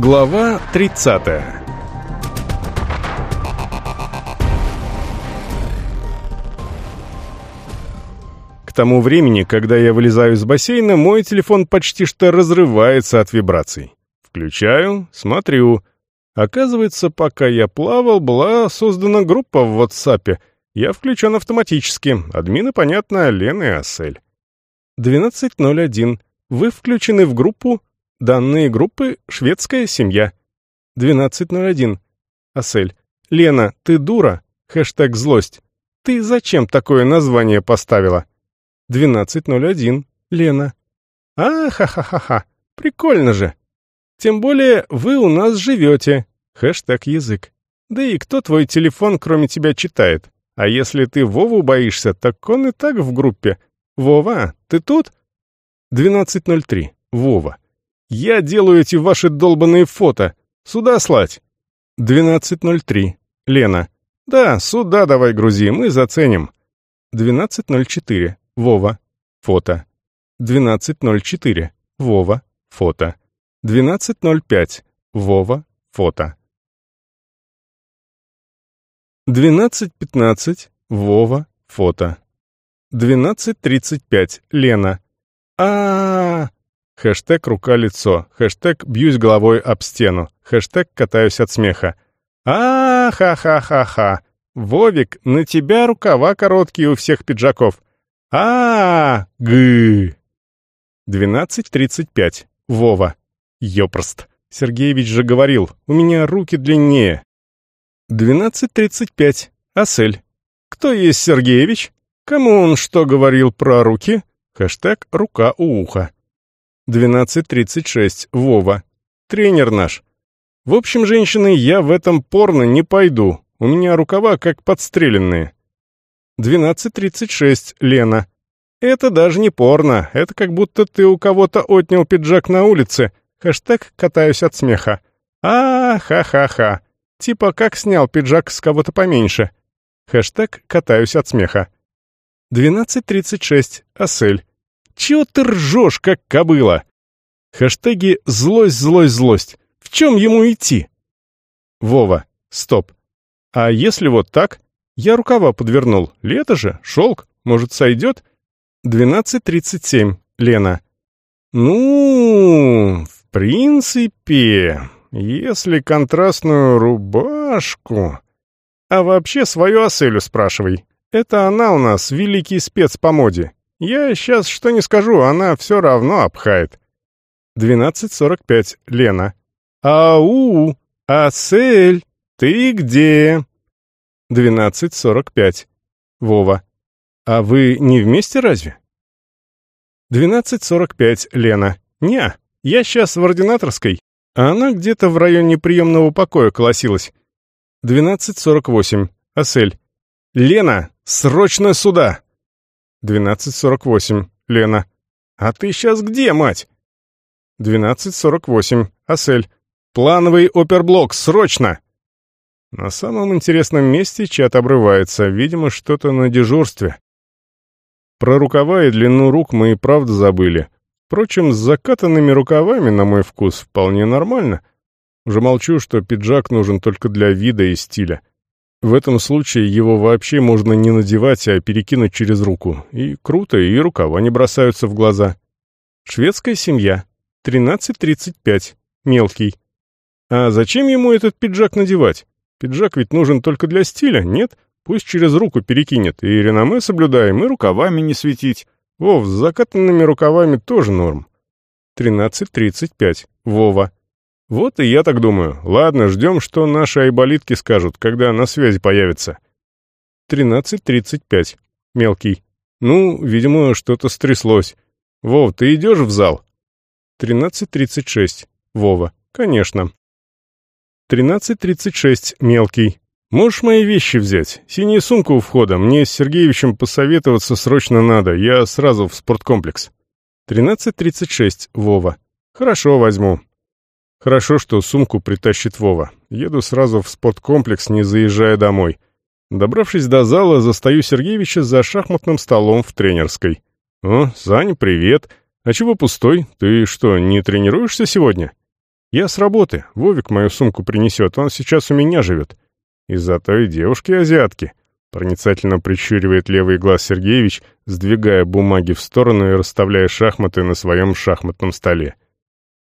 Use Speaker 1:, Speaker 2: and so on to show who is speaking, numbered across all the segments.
Speaker 1: Глава 30 К тому времени, когда я вылезаю из бассейна, мой телефон почти что разрывается от вибраций. Включаю, смотрю. Оказывается, пока я плавал, была создана группа в WhatsApp. Я включен автоматически. Админы, понятно, Лена и Ассель. 12.01. Вы включены в группу Данные группы «Шведская семья». 12.01. Асель. Лена, ты дура? Хэштег «Злость». Ты зачем такое название поставила? 12.01. Лена. А, ха-ха-ха-ха. Прикольно же. Тем более вы у нас живете. Хэштег «Язык». Да и кто твой телефон, кроме тебя, читает? А если ты Вову боишься, так он и так в группе. Вова, ты тут? 12.03. Вова. Я делаю эти ваши долбанные фото. Сюда слать. 12.03. Лена. Да, сюда давай грузи, мы заценим. 12.04. Вова. Фото. 12.04. Вова. Фото. 12.05. Вова. Фото. 12.15. Вова. Фото. 12.35. Лена. а, -а, -а Хэштег «рука-лицо», хэштег «бьюсь головой об стену», хэштег «катаюсь от смеха». а ха ха ха ха Вовик, на тебя рукава короткие у всех пиджаков. а гы 12.35. Вова. Ёпрост. Сергеевич же говорил, у меня руки длиннее. 12.35. Асель. Кто есть Сергеевич? Кому он что говорил про руки? Хэштег «рука у уха». 12.36. Вова. Тренер наш. В общем, женщины, я в этом порно не пойду. У меня рукава как подстреленные. 12.36. Лена. Это даже не порно. Это как будто ты у кого-то отнял пиджак на улице. Хэштег «катаюсь от смеха». А, ха-ха-ха. Типа как снял пиджак с кого-то поменьше. Хэштег «катаюсь от смеха». 12.36. Асель. Чего ты ржешь, как кобыла? Хэштеги «злость, злость, злость». В чем ему идти? Вова, стоп. А если вот так? Я рукава подвернул. Лето же, шелк, может, сойдет? 12.37. Лена. Ну, в принципе, если контрастную рубашку... А вообще свою Аселю спрашивай. Это она у нас великий спец по моде. Я сейчас что не скажу, она все равно обхает. 12.45. Лена. Ау! Асель! Ты где? 12.45. Вова. А вы не вместе разве? 12.45. Лена. Не, я сейчас в ординаторской, а она где-то в районе приемного покоя колосилась. 12.48. Асель. Лена, срочно сюда! 12.48. Лена. «А ты сейчас где, мать?» 12.48. Асель. «Плановый оперблок, срочно!» На самом интересном месте чат обрывается, видимо, что-то на дежурстве. Про рукава и длину рук мы и правда забыли. Впрочем, с закатанными рукавами, на мой вкус, вполне нормально. Уже молчу, что пиджак нужен только для вида и стиля. В этом случае его вообще можно не надевать, а перекинуть через руку. И круто, и рукава не бросаются в глаза. Шведская семья. 13.35. Мелкий. А зачем ему этот пиджак надевать? Пиджак ведь нужен только для стиля, нет? Пусть через руку перекинет. И реноме соблюдаем, и рукавами не светить. Вов, с закатанными рукавами тоже норм. 13.35. Вова. Вот и я так думаю. Ладно, ждем, что наши айболитки скажут, когда на связи появятся. 13.35. Мелкий. Ну, видимо, что-то стряслось. Вов, ты идешь в зал? 13.36. Вова. Конечно. 13.36. Мелкий. Можешь мои вещи взять? Синюю сумку у входа. Мне с Сергеевичем посоветоваться срочно надо. Я сразу в спорткомплекс. 13.36. Вова. Хорошо, возьму. Хорошо, что сумку притащит Вова. Еду сразу в спорткомплекс, не заезжая домой. Добравшись до зала, застаю Сергеевича за шахматным столом в тренерской. «О, Саня, привет. А чего пустой? Ты что, не тренируешься сегодня?» Я с работы, Вовик мою сумку принесет, он сейчас у меня живет. Из-за той девушки-азиатки. Проницательно прищуривает левый глаз Сергеевич, сдвигая бумаги в сторону и расставляя шахматы на своем шахматном столе.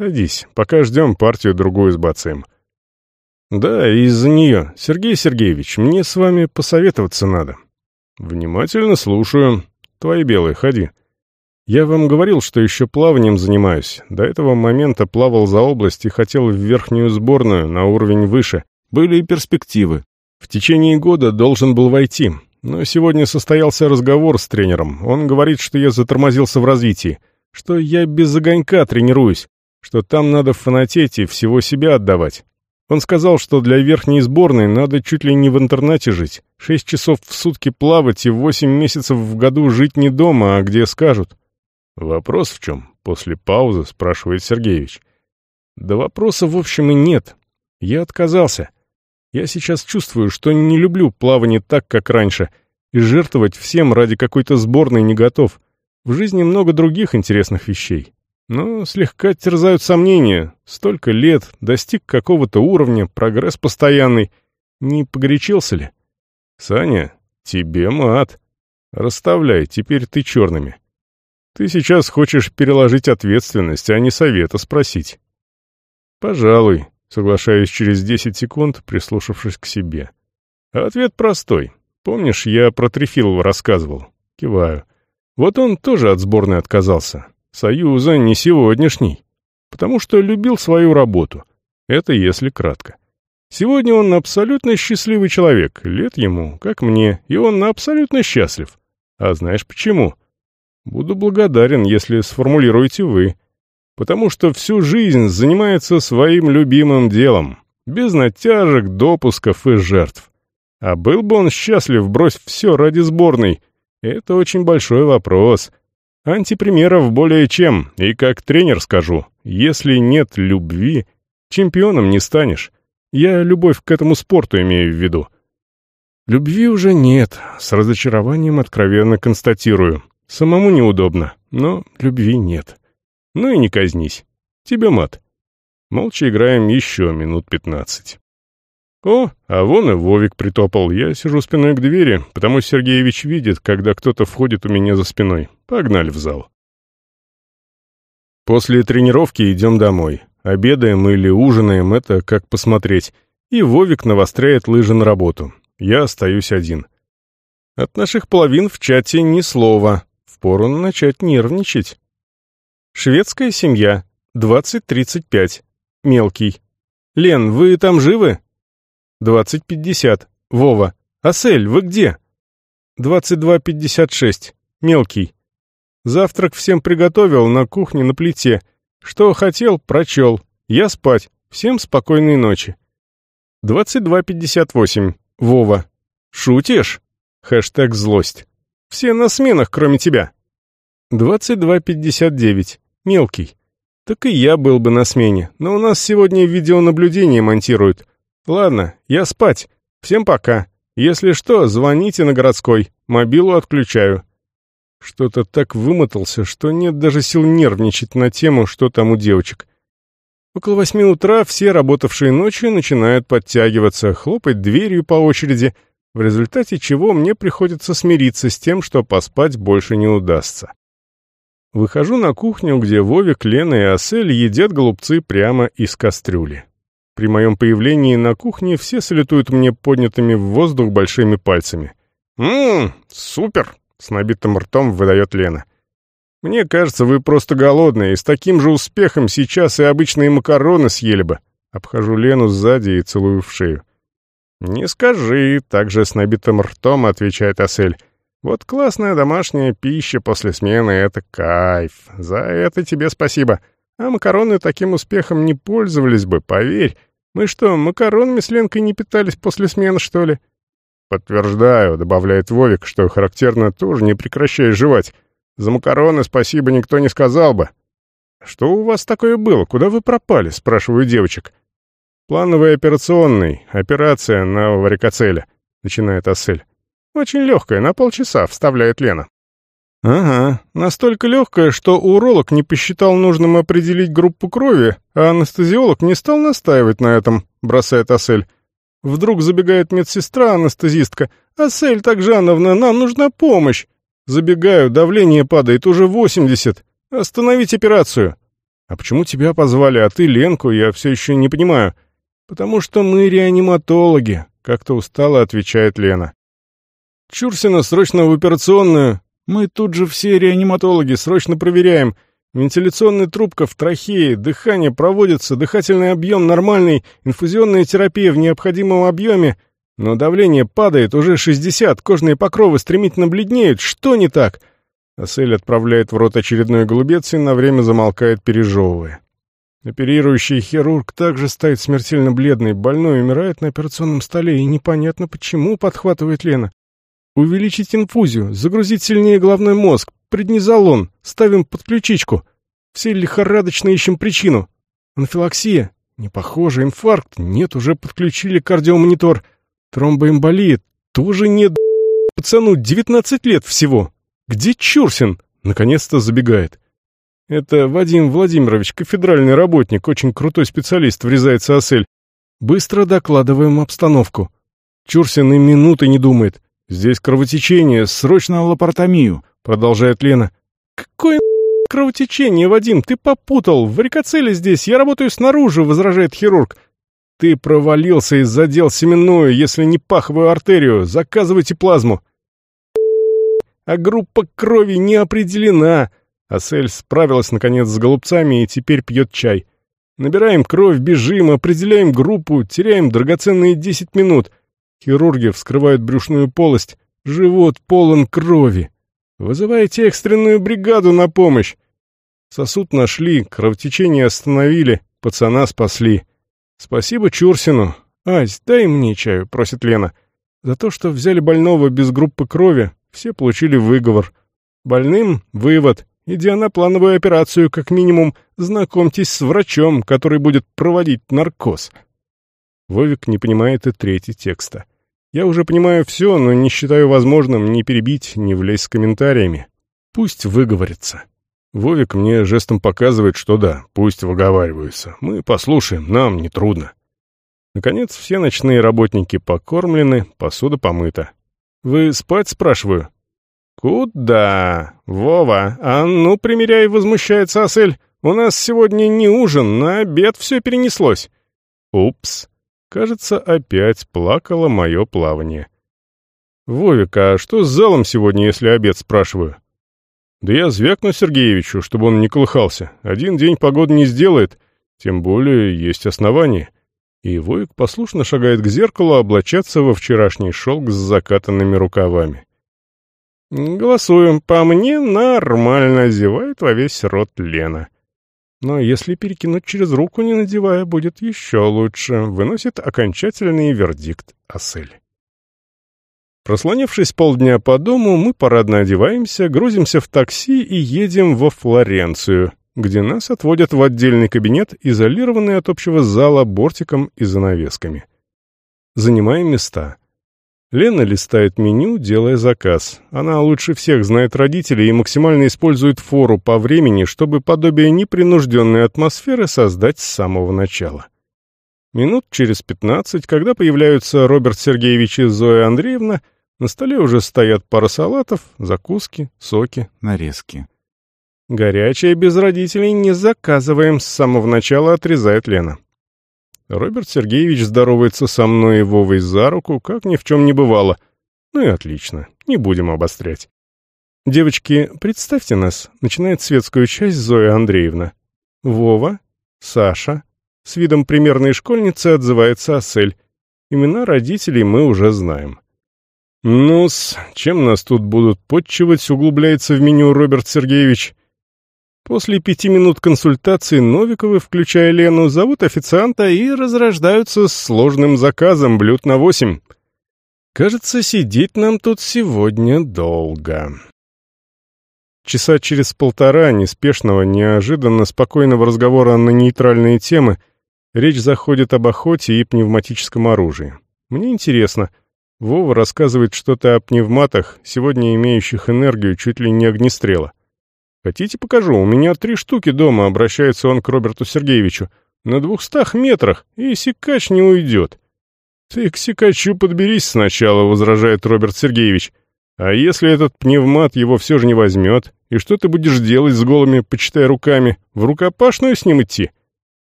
Speaker 1: «Садись, пока ждем партию другую с бацаем». «Да, из-за нее. Сергей Сергеевич, мне с вами посоветоваться надо». «Внимательно слушаю. Твои белые, ходи». «Я вам говорил, что еще плаванием занимаюсь. До этого момента плавал за область и хотел в верхнюю сборную, на уровень выше. Были и перспективы. В течение года должен был войти, но сегодня состоялся разговор с тренером. Он говорит, что я затормозился в развитии, что я без огонька тренируюсь, что там надо фанатеть и всего себя отдавать. Он сказал, что для верхней сборной надо чуть ли не в интернате жить, шесть часов в сутки плавать и восемь месяцев в году жить не дома, а где скажут. «Вопрос в чем?» — после паузы спрашивает Сергеевич. «Да вопроса, в общем, и нет. Я отказался. Я сейчас чувствую, что не люблю плавание так, как раньше, и жертвовать всем ради какой-то сборной не готов. В жизни много других интересных вещей. Но слегка терзают сомнения. Столько лет, достиг какого-то уровня, прогресс постоянный. Не погорячился ли? Саня, тебе мат. Расставляй, теперь ты черными. Ты сейчас хочешь переложить ответственность, а не совета спросить. Пожалуй, Соглашаюсь через 10 секунд, прислушавшись к себе. А ответ простой. Помнишь, я про Трефилова рассказывал? Киваю. Вот он тоже от сборной отказался. Союза не сегодняшний. Потому что любил свою работу. Это если кратко. Сегодня он абсолютно счастливый человек, лет ему, как мне, и он абсолютно счастлив. А знаешь почему? Буду благодарен, если сформулируете вы потому что всю жизнь занимается своим любимым делом, без натяжек, допусков и жертв. А был бы он счастлив, бросив все ради сборной? Это очень большой вопрос. Антипримеров более чем, и как тренер скажу, если нет любви, чемпионом не станешь. Я любовь к этому спорту имею в виду. Любви уже нет, с разочарованием откровенно констатирую. Самому неудобно, но любви нет. Ну и не казнись. Тебе мат. Молча играем еще минут пятнадцать. О, а вон и Вовик притопал. Я сижу спиной к двери, потому Сергеевич видит, когда кто-то входит у меня за спиной. Погнали в зал. После тренировки идем домой. Обедаем или ужинаем, это как посмотреть. И Вовик навостряет лыжи на работу. Я остаюсь один. От наших половин в чате ни слова. Впору начать нервничать. Шведская семья. 20-35. Мелкий. Лен, вы там живы? 20-50. Вова. Асель, вы где? 22-56. Мелкий. Завтрак всем приготовил на кухне на плите. Что хотел, прочел. Я спать. Всем спокойной ночи. 22.58. Вова. Шутишь? Хэштег злость. Все на сменах, кроме тебя. 22.59. Мелкий. Так и я был бы на смене, но у нас сегодня видеонаблюдение монтируют. Ладно, я спать. Всем пока. Если что, звоните на городской. Мобилу отключаю. Что-то так вымотался, что нет даже сил нервничать на тему, что там у девочек. Около восьми утра все, работавшие ночью, начинают подтягиваться, хлопать дверью по очереди, в результате чего мне приходится смириться с тем, что поспать больше не удастся. Выхожу на кухню, где Вовик, Лена и Асель едят голубцы прямо из кастрюли. При моем появлении на кухне все салютуют мне поднятыми в воздух большими пальцами. «Ммм, супер!» — с набитым ртом выдает Лена. «Мне кажется, вы просто голодные, и с таким же успехом сейчас и обычные макароны съели бы». Обхожу Лену сзади и целую в шею. «Не скажи», — также с набитым ртом отвечает Асель. Вот классная домашняя пища после смены — это кайф. За это тебе спасибо. А макароны таким успехом не пользовались бы, поверь. Мы что, макаронами с Ленкой не питались после смены, что ли? Подтверждаю, добавляет Вовик, что характерно тоже не прекращая жевать. За макароны спасибо никто не сказал бы. «Что у вас такое было? Куда вы пропали?» — спрашиваю девочек. «Плановый операционный. Операция на варикоцеле», — начинает Ассель. «Очень легкая, на полчаса», — вставляет Лена. «Ага, настолько легкая, что уролог не посчитал нужным определить группу крови, а анестезиолог не стал настаивать на этом», — бросает Асель. Вдруг забегает медсестра-анестезистка. «Асель Такжановна, нам нужна помощь!» Забегаю, давление падает, уже 80. Остановить операцию. А почему тебя позвали, а ты Ленку, я все еще не понимаю. Потому что мы реаниматологи, как-то устало отвечает Лена. Чурсина срочно в операционную. Мы тут же все реаниматологи, срочно проверяем. Вентиляционная трубка в трахее, дыхание проводится, дыхательный объем нормальный, инфузионная терапия в необходимом объеме. Но давление падает, уже 60, кожные покровы стремительно бледнеют. Что не так? Асель отправляет в рот очередной голубец и на время замолкает, пережевывая. Оперирующий хирург также стоит смертельно бледный, больной умирает на операционном столе, и непонятно почему, подхватывает Лена. Увеличить инфузию, загрузить сильнее головной мозг, преднизолон, ставим под ключичку. Все лихорадочно ищем причину. Анфилаксия? Не похоже, инфаркт? Нет, уже подключили кардиомонитор. Тромбоэмболия? Тоже нет. Пацану 19 лет всего. Где Чурсин? Наконец-то забегает. Это Вадим Владимирович, кафедральный работник, очень крутой специалист, врезается Асель. Быстро докладываем обстановку. Чурсин и минуты не думает. «Здесь кровотечение, срочно лапаротомию», — продолжает Лена. «Какое кровотечение, Вадим? Ты попутал. В варикоцеле здесь. Я работаю снаружи», — возражает хирург. «Ты провалился и задел семенную, если не паховую артерию. Заказывайте плазму». «А группа крови не определена». Асель справилась, наконец, с голубцами и теперь пьет чай. «Набираем кровь, бежим, определяем группу, теряем драгоценные десять минут». Хирурги вскрывают брюшную полость. Живот полон крови. Вызывайте экстренную бригаду на помощь. Сосуд нашли, кровотечение остановили, пацана спасли. Спасибо Чурсину. «Ась, дай мне чаю», — просит Лена. «За то, что взяли больного без группы крови, все получили выговор. Больным — вывод. Идя на плановую операцию, как минимум, знакомьтесь с врачом, который будет проводить наркоз». Вовик не понимает и третий текста. Я уже понимаю все, но не считаю возможным ни перебить, ни влезть с комментариями. Пусть выговорится. Вовик мне жестом показывает, что да, пусть выговариваются. Мы послушаем, нам не трудно. Наконец, все ночные работники покормлены, посуда помыта. «Вы спать?» — спрашиваю. «Куда? Вова, а ну, примеряй!» — возмущается Асель. «У нас сегодня не ужин, на обед все перенеслось». «Упс. Кажется, опять плакало мое плавание. «Вовик, а что с залом сегодня, если обед спрашиваю?» «Да я звякну Сергеевичу, чтобы он не колыхался. Один день погоды не сделает, тем более есть основания». И Вовик послушно шагает к зеркалу облачаться во вчерашний шелк с закатанными рукавами. «Голосуем. По мне нормально», — зевает во весь рот Лена. Но если перекинуть через руку, не надевая, будет еще лучше, выносит окончательный вердикт Асель. Прослонившись полдня по дому, мы парадно одеваемся, грузимся в такси и едем во Флоренцию, где нас отводят в отдельный кабинет, изолированный от общего зала бортиком и занавесками. Занимаем места. Лена листает меню, делая заказ. Она лучше всех знает родителей и максимально использует фору по времени, чтобы подобие непринужденной атмосферы создать с самого начала. Минут через пятнадцать, когда появляются Роберт Сергеевич и Зоя Андреевна, на столе уже стоят пара салатов, закуски, соки, нарезки. «Горячее без родителей не заказываем, с самого начала отрезает Лена. Роберт Сергеевич здоровается со мной и Вовой за руку, как ни в чем не бывало. Ну и отлично, не будем обострять. «Девочки, представьте нас», — начинает светскую часть Зоя Андреевна. «Вова, Саша». С видом примерной школьницы отзывается Асель. Имена родителей мы уже знаем. «Ну-с, чем нас тут будут подчивать?» — углубляется в меню Роберт Сергеевич. После пяти минут консультации Новиковы, включая Лену, зовут официанта и разрождаются с сложным заказом блюд на восемь. Кажется, сидеть нам тут сегодня долго. Часа через полтора неспешного, неожиданно спокойного разговора на нейтральные темы речь заходит об охоте и пневматическом оружии. Мне интересно, Вова рассказывает что-то о пневматах, сегодня имеющих энергию чуть ли не огнестрела. «Хотите, покажу? У меня три штуки дома», — обращается он к Роберту Сергеевичу. «На двухстах метрах, и секач не уйдет». «Ты к секачу подберись сначала», — возражает Роберт Сергеевич. «А если этот пневмат его все же не возьмет? И что ты будешь делать с голыми, почитай руками? В рукопашную с ним идти?»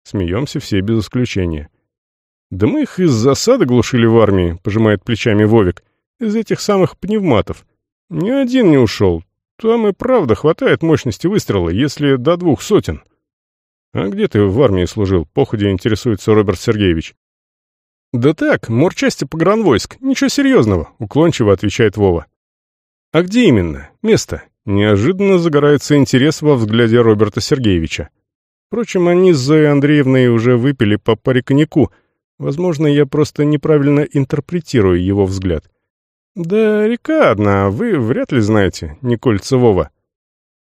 Speaker 1: Смеемся все без исключения. «Да мы их из засады глушили в армии», — пожимает плечами Вовик. «Из этих самых пневматов. Ни один не ушел. Там и правда хватает мощности выстрела, если до двух сотен». «А где ты в армии служил?» — походе интересуется Роберт Сергеевич. «Да так, морчасти погранвойск. Ничего серьезного», — уклончиво отвечает Вова. «А где именно? Место?» Неожиданно загорается интерес во взгляде Роберта Сергеевича. Впрочем, они с Зоей Андреевной уже выпили по паре коньяку — Возможно, я просто неправильно интерпретирую его взгляд. «Да река одна, вы вряд ли знаете, Николь Цевова».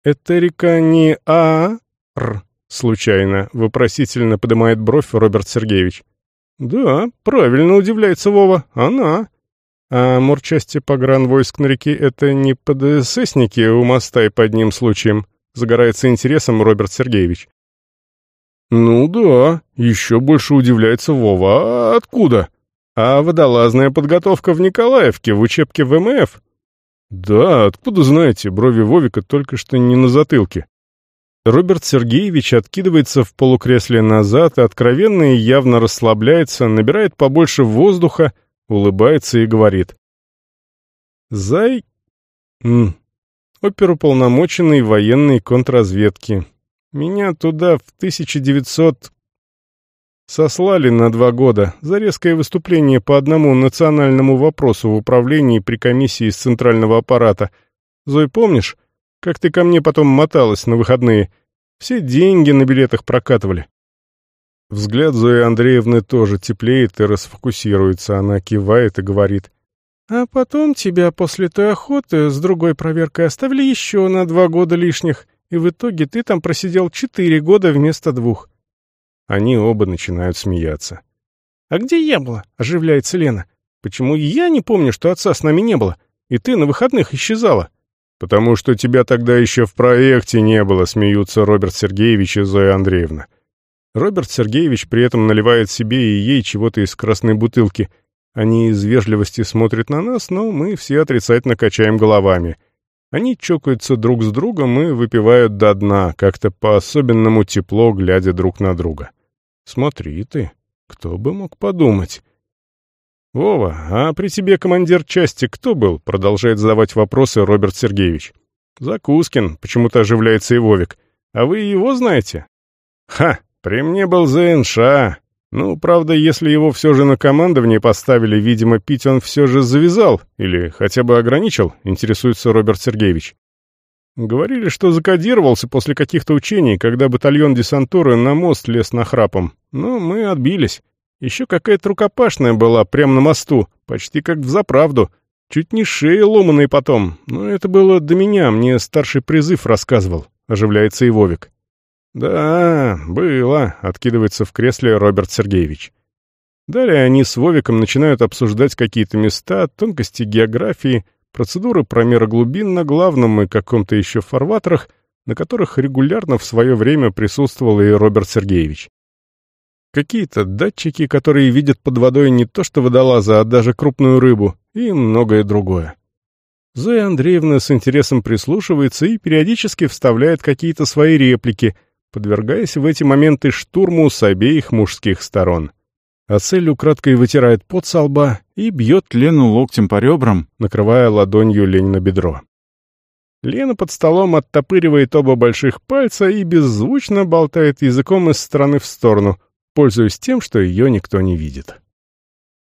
Speaker 1: «Это река не А-Р, случайно», — вопросительно поднимает бровь Роберт Сергеевич. «Да, правильно удивляется Вова, она». «А морчасти погранвойск на реке — это не ПДССники у моста и под ним случаем?» — загорается интересом Роберт Сергеевич. «Ну да, еще больше удивляется Вова. А откуда? А водолазная подготовка в Николаевке, в учебке ВМФ?» «Да, откуда знаете, брови Вовика только что не на затылке». Роберт Сергеевич откидывается в полукресле назад и откровенно и явно расслабляется, набирает побольше воздуха, улыбается и говорит. «Зай...» М. Оперуполномоченный военной контрразведки. Меня туда в 1900... Сослали на два года за резкое выступление по одному национальному вопросу в управлении при комиссии из центрального аппарата. Зой, помнишь, как ты ко мне потом моталась на выходные? Все деньги на билетах прокатывали. Взгляд Зои Андреевны тоже теплеет и расфокусируется. Она кивает и говорит. «А потом тебя после той охоты с другой проверкой оставили еще на два года лишних и в итоге ты там просидел четыре года вместо двух». Они оба начинают смеяться. «А где я была?» — оживляется Лена. «Почему я не помню, что отца с нами не было, и ты на выходных исчезала?» «Потому что тебя тогда еще в проекте не было», — смеются Роберт Сергеевич и Зоя Андреевна. Роберт Сергеевич при этом наливает себе и ей чего-то из красной бутылки. Они из вежливости смотрят на нас, но мы все отрицательно качаем головами — они чокаются друг с другом и выпивают до дна, как-то по-особенному тепло, глядя друг на друга. Смотри ты, кто бы мог подумать. «Вова, а при тебе командир части кто был?» — продолжает задавать вопросы Роберт Сергеевич. «Закускин», — почему-то оживляется и Вовик. «А вы его знаете?» «Ха, при мне был ЗНШ. Ну, правда, если его все же на командование поставили, видимо, пить он все же завязал, или хотя бы ограничил, интересуется Роберт Сергеевич. Говорили, что закодировался после каких-то учений, когда батальон десантуры на мост лез нахрапом. Но мы отбились. Еще какая-то рукопашная была, прямо на мосту, почти как в заправду. Чуть не шеи ломаные потом. Но это было до меня, мне старший призыв рассказывал. Оживляется и Вовик. «Да, было», — откидывается в кресле Роберт Сергеевич. Далее они с Вовиком начинают обсуждать какие-то места, тонкости географии, процедуры промера глубин на главном и каком-то еще фарватерах, на которых регулярно в свое время присутствовал и Роберт Сергеевич. Какие-то датчики, которые видят под водой не то что водолаза, а даже крупную рыбу, и многое другое. Зоя Андреевна с интересом прислушивается и периодически вставляет какие-то свои реплики, подвергаясь в эти моменты штурму с обеих мужских сторон. Ацель украдкой вытирает пот со лба и бьет Лену локтем по ребрам, накрывая ладонью лень на бедро. Лена под столом оттопыривает оба больших пальца и беззвучно болтает языком из стороны в сторону, пользуясь тем, что ее никто не видит.